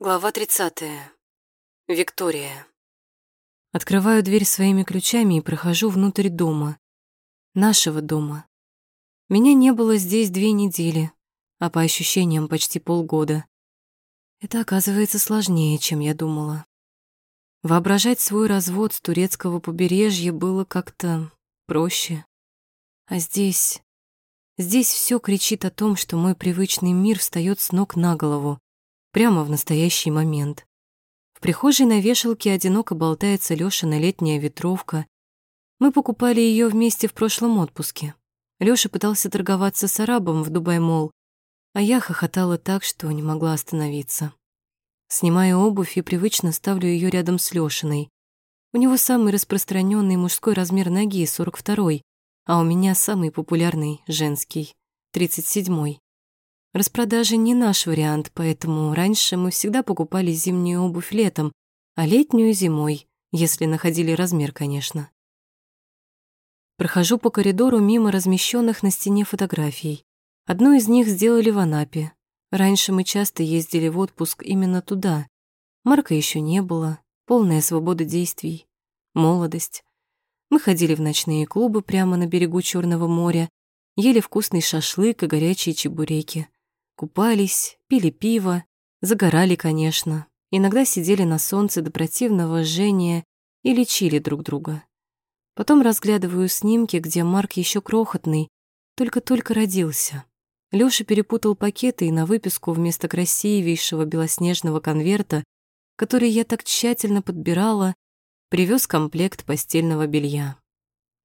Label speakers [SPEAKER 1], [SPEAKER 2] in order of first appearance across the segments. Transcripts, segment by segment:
[SPEAKER 1] Глава 30. Виктория.
[SPEAKER 2] Открываю дверь своими ключами и прохожу внутрь дома. Нашего дома. Меня не было здесь две недели, а по ощущениям почти полгода. Это оказывается сложнее, чем я думала. Воображать свой развод с турецкого побережья было как-то проще. А здесь... Здесь все кричит о том, что мой привычный мир встает с ног на голову прямо в настоящий момент. В прихожей на вешалке одиноко болтается Лёшина летняя ветровка. Мы покупали ее вместе в прошлом отпуске. Лёша пытался торговаться с арабом в Дубай-молл, а я хохотала так, что не могла остановиться. Снимаю обувь и привычно ставлю ее рядом с Лёшиной. У него самый распространенный мужской размер ноги 42 а у меня самый популярный женский 37 -й. Распродажи не наш вариант, поэтому раньше мы всегда покупали зимнюю обувь летом, а летнюю зимой, если находили размер, конечно. Прохожу по коридору мимо размещенных на стене фотографий. Одну из них сделали в Анапе. Раньше мы часто ездили в отпуск именно туда. Марка еще не было, полная свобода действий, молодость. Мы ходили в ночные клубы прямо на берегу Черного моря, ели вкусный шашлык и горячие чебуреки. Купались, пили пиво, загорали, конечно. Иногда сидели на солнце до противного жжения и лечили друг друга. Потом разглядываю снимки, где Марк еще крохотный, только-только родился. Лёша перепутал пакеты и на выписку вместо красивейшего белоснежного конверта, который я так тщательно подбирала, привез комплект постельного белья.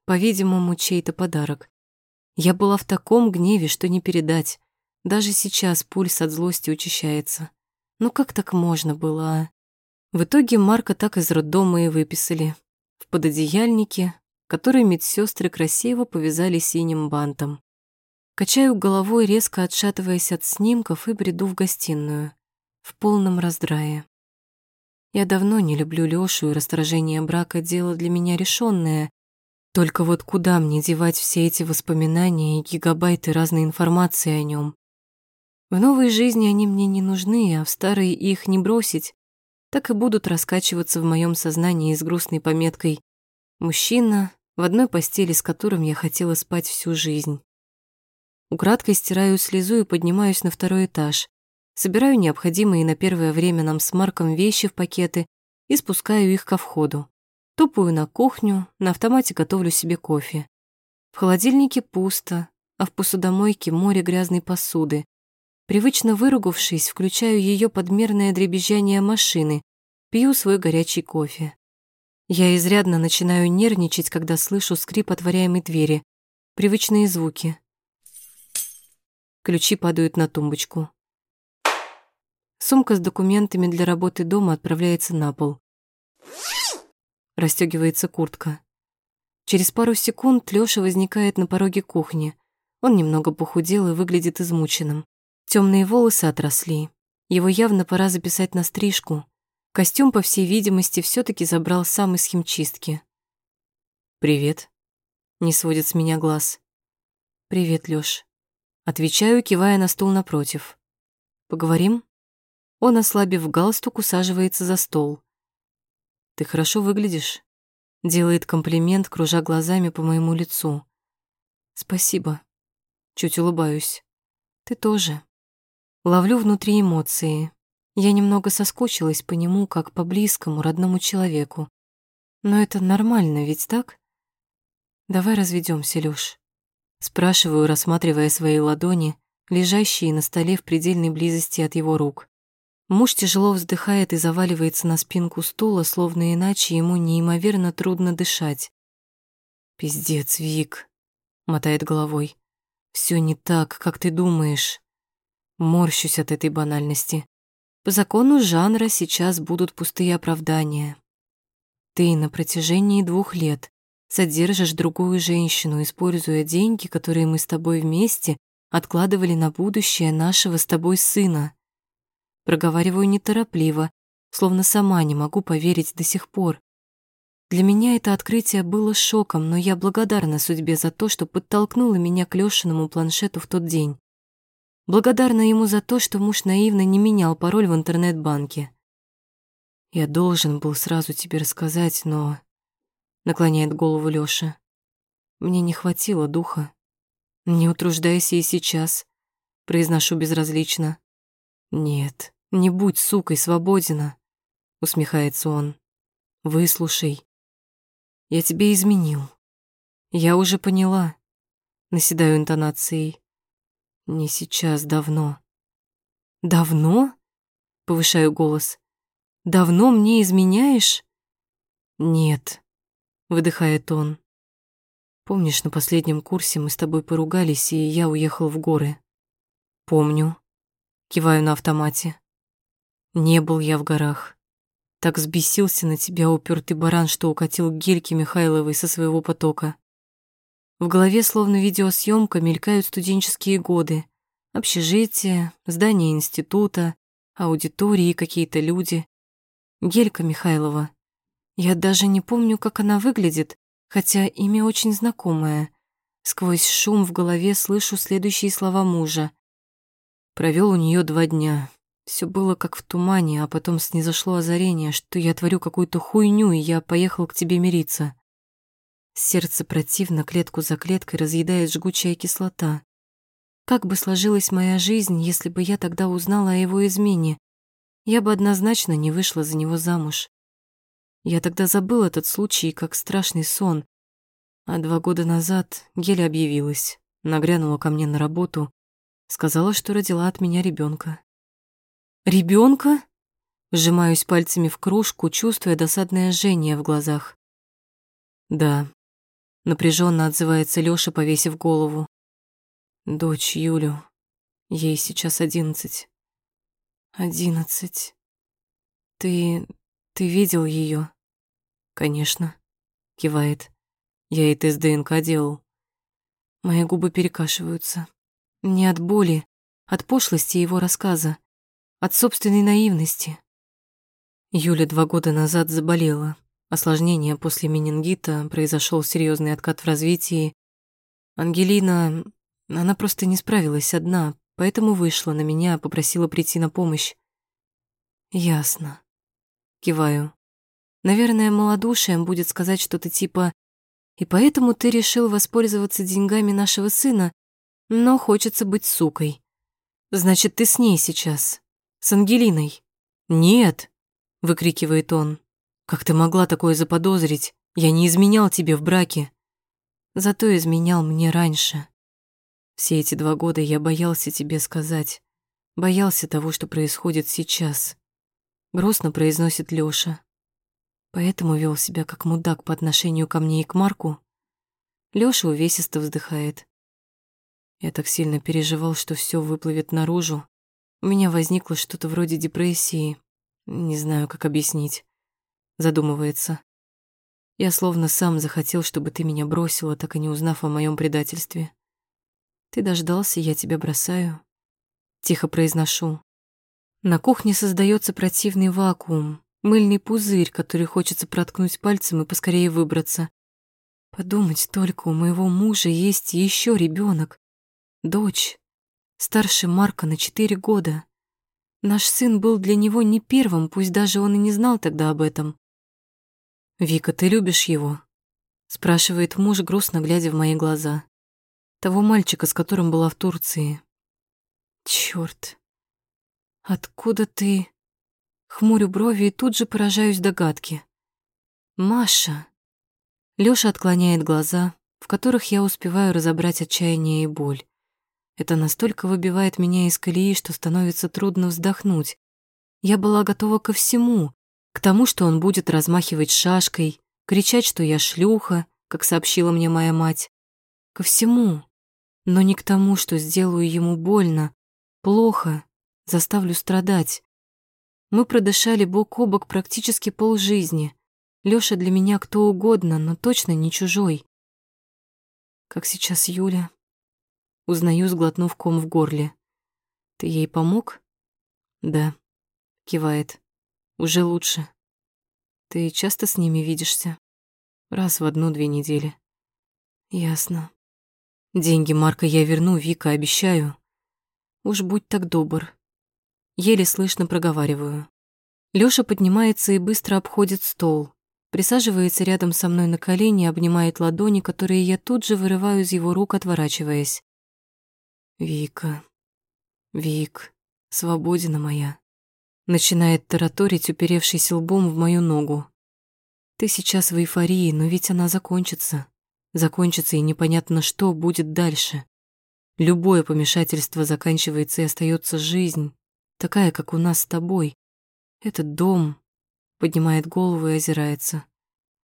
[SPEAKER 2] По-видимому, чей-то подарок. Я была в таком гневе, что не передать. Даже сейчас пульс от злости учащается. Ну как так можно было, а? В итоге Марка так из роддома и выписали. В пододеяльнике, который медсестры красиво повязали синим бантом. Качаю головой, резко отшатываясь от снимков и бреду в гостиную. В полном раздрае. Я давно не люблю Лёшу, и расторжение брака — дело для меня решенное. Только вот куда мне девать все эти воспоминания и гигабайты разной информации о нем? В новой жизни они мне не нужны, а в старой их не бросить. Так и будут раскачиваться в моем сознании с грустной пометкой «Мужчина, в одной постели, с которым я хотела спать всю жизнь». Украдкой стираю слезу и поднимаюсь на второй этаж. Собираю необходимые на первое время нам с Марком вещи в пакеты и спускаю их ко входу. Топаю на кухню, на автомате готовлю себе кофе. В холодильнике пусто, а в посудомойке море грязной посуды. Привычно выругавшись, включаю ее подмерное дребезжание машины, пью свой горячий кофе. Я изрядно начинаю нервничать, когда слышу скрип отворяемой двери, привычные звуки. Ключи падают на тумбочку. Сумка с документами для работы дома отправляется на пол. Расстегивается куртка. Через пару секунд Лёша возникает на пороге кухни. Он немного похудел и выглядит измученным. Темные волосы отросли. Его явно пора записать на стрижку. Костюм, по всей видимости, все таки забрал сам из химчистки. «Привет», — не сводит с меня глаз. «Привет, Лёш». Отвечаю, кивая на стул напротив. «Поговорим?» Он, ослабив галстук, усаживается за стол. «Ты хорошо выглядишь», — делает комплимент, кружа глазами по моему лицу. «Спасибо». Чуть улыбаюсь. «Ты тоже». Ловлю внутри эмоции. Я немного соскучилась по нему, как по близкому, родному человеку. Но это нормально, ведь так? Давай разведемся, Лёш. Спрашиваю, рассматривая свои ладони, лежащие на столе в предельной близости от его рук. Муж тяжело вздыхает и заваливается на спинку стула, словно иначе ему неимоверно трудно дышать. «Пиздец, Вик», — мотает головой. «Всё не так, как ты думаешь». Морщусь от этой банальности. По закону жанра сейчас будут пустые оправдания. Ты на протяжении двух лет содержишь другую женщину, используя деньги, которые мы с тобой вместе откладывали на будущее нашего с тобой сына. Проговариваю неторопливо, словно сама не могу поверить до сих пор. Для меня это открытие было шоком, но я благодарна судьбе за то, что подтолкнула меня к Лёшиному планшету в тот день. Благодарна ему за то, что муж наивно не менял пароль в интернет-банке. Я должен был сразу тебе рассказать, но... Наклоняет голову Лёша. Мне не хватило духа. Не утруждайся и сейчас. Произношу безразлично. Нет, не будь сукой свободена. Усмехается он. Выслушай. Я тебе изменил. Я уже поняла. Наседаю интонацией. Не сейчас, давно. Давно? Повышаю голос. Давно мне изменяешь? Нет, выдыхает он. Помнишь, на последнем курсе мы с тобой поругались, и я уехал в горы? Помню. Киваю на автомате. Не был я в горах. Так взбесился на тебя упертый баран, что укатил к Гельке Михайловой со своего потока. В голове, словно видеосъемка, мелькают студенческие годы. Общежитие, здание института, аудитории и какие-то люди. Гелька Михайлова. Я даже не помню, как она выглядит, хотя имя очень знакомое. Сквозь шум в голове слышу следующие слова мужа. Провел у нее два дня. Все было как в тумане, а потом снизошло озарение, что я творю какую-то хуйню, и я поехал к тебе мириться. Сердце противно клетку за клеткой разъедает жгучая кислота. Как бы сложилась моя жизнь, если бы я тогда узнала о его измене? Я бы однозначно не вышла за него замуж. Я тогда забыл этот случай как страшный сон. А два года назад Геля объявилась, нагрянула ко мне на работу, сказала, что родила от меня ребенка. Ребенка? Сжимаюсь пальцами в кружку, чувствуя досадное жжение в глазах. Да, Напряженно отзывается Лёша, повесив голову. Дочь Юлю. Ей сейчас одиннадцать. Одиннадцать. Ты... ты видел её? Конечно. Кивает. Я и тест ДНК делал. Мои губы перекашиваются. Не от боли, от пошлости его рассказа, от собственной наивности. Юля два года назад заболела. Осложнение после менингита, произошел серьезный откат в развитии. Ангелина, она просто не справилась одна, поэтому вышла на меня, попросила прийти на помощь. Ясно. Киваю. Наверное, малодушием будет сказать что-то типа «И поэтому ты решил воспользоваться деньгами нашего сына, но хочется быть сукой. Значит, ты с ней сейчас, с Ангелиной». «Нет!» — выкрикивает он. Как ты могла такое заподозрить? Я не изменял тебе в браке. Зато изменял мне раньше. Все эти два года я боялся тебе сказать. Боялся того, что происходит сейчас. Грустно произносит Лёша. Поэтому вел себя как мудак по отношению ко мне и к Марку. Лёша увесисто вздыхает. Я так сильно переживал, что все выплывет наружу. У меня возникло что-то вроде депрессии. Не знаю, как объяснить задумывается. Я словно сам захотел, чтобы ты меня бросила, так и не узнав о моем предательстве. Ты дождался, я тебя бросаю. Тихо произношу. На кухне создается противный вакуум, мыльный пузырь, который хочется проткнуть пальцем и поскорее выбраться. Подумать только, у моего мужа есть еще ребенок, дочь, старше Марка на четыре года. Наш сын был для него не первым, пусть даже он и не знал тогда об этом. «Вика, ты любишь его?» спрашивает муж, грустно глядя в мои глаза. Того мальчика, с которым была в Турции. Чёрт. Откуда ты? Хмурю брови и тут же поражаюсь догадке. Маша. Лёша отклоняет глаза, в которых я успеваю разобрать отчаяние и боль. Это настолько выбивает меня из колеи, что становится трудно вздохнуть. Я была готова ко всему, к тому, что он будет размахивать шашкой, кричать, что я шлюха, как сообщила мне моя мать. Ко всему, но не к тому, что сделаю ему больно, плохо, заставлю страдать. Мы продышали бок о бок практически полжизни. Лёша для меня кто угодно, но точно не чужой. Как сейчас Юля. Узнаю, сглотнув ком в горле. Ты ей помог? Да, кивает. Уже лучше. Ты часто с ними видишься? Раз в одну-две недели. Ясно. Деньги Марка я верну, Вика, обещаю. Уж будь так добр. Еле слышно проговариваю. Лёша поднимается и быстро обходит стол. Присаживается рядом со мной на колени, обнимает ладони, которые я тут же вырываю из его рук, отворачиваясь. «Вика, Вик, свободина моя», начинает тараторить, уперевшись лбом в мою ногу. «Ты сейчас в эйфории, но ведь она закончится. Закончится, и непонятно, что будет дальше. Любое помешательство заканчивается, и остается жизнь, такая, как у нас с тобой. Этот дом, поднимает голову и озирается.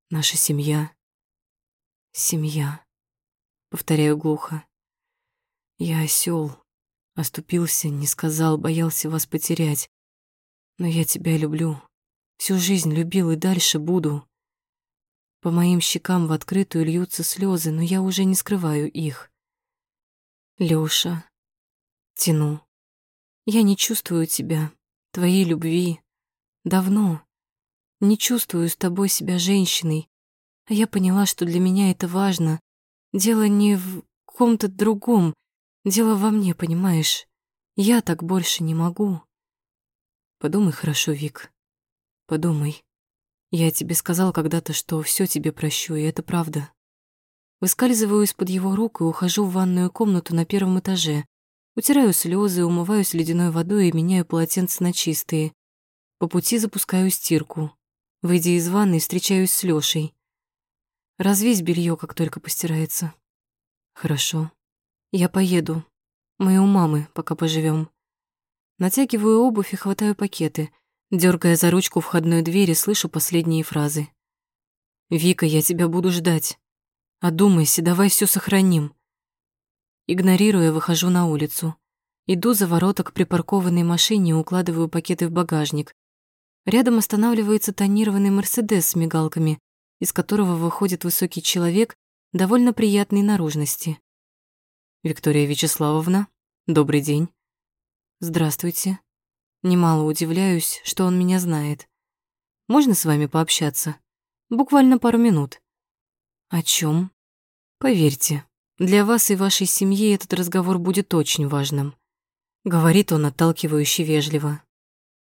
[SPEAKER 2] Наша семья. Семья. Повторяю глухо. Я осел, оступился, не сказал, боялся вас потерять. Но я тебя люблю. Всю жизнь любил и дальше буду. По моим щекам в открытую льются слезы, но я уже не скрываю их. Лёша, тяну. Я не чувствую тебя, твоей любви. Давно. Не чувствую с тобой себя женщиной. А я поняла, что для меня это важно. Дело не в ком-то другом. Дело во мне, понимаешь? Я так больше не могу. Подумай хорошо, Вик. Подумай. Я тебе сказал когда-то, что все тебе прощу, и это правда. Выскальзываю из-под его рук и ухожу в ванную комнату на первом этаже. Утираю слезы, умываюсь ледяной водой и меняю полотенца на чистые. По пути запускаю стирку. Выйдя из ванной, встречаюсь с Лёшей. Развесь белье, как только постирается. Хорошо. Я поеду. Мы у мамы, пока поживем. Натягиваю обувь и хватаю пакеты. Дёргая за ручку входной двери, слышу последние фразы. «Вика, я тебя буду ждать. Одумайся, давай все сохраним». Игнорируя, выхожу на улицу. Иду за ворота к припаркованной машине и укладываю пакеты в багажник. Рядом останавливается тонированный «Мерседес» с мигалками, из которого выходит высокий человек довольно приятной наружности. «Виктория Вячеславовна, добрый день». «Здравствуйте». Немало удивляюсь, что он меня знает. «Можно с вами пообщаться? Буквально пару минут». «О чем? «Поверьте, для вас и вашей семьи этот разговор будет очень важным», — говорит он отталкивающе вежливо.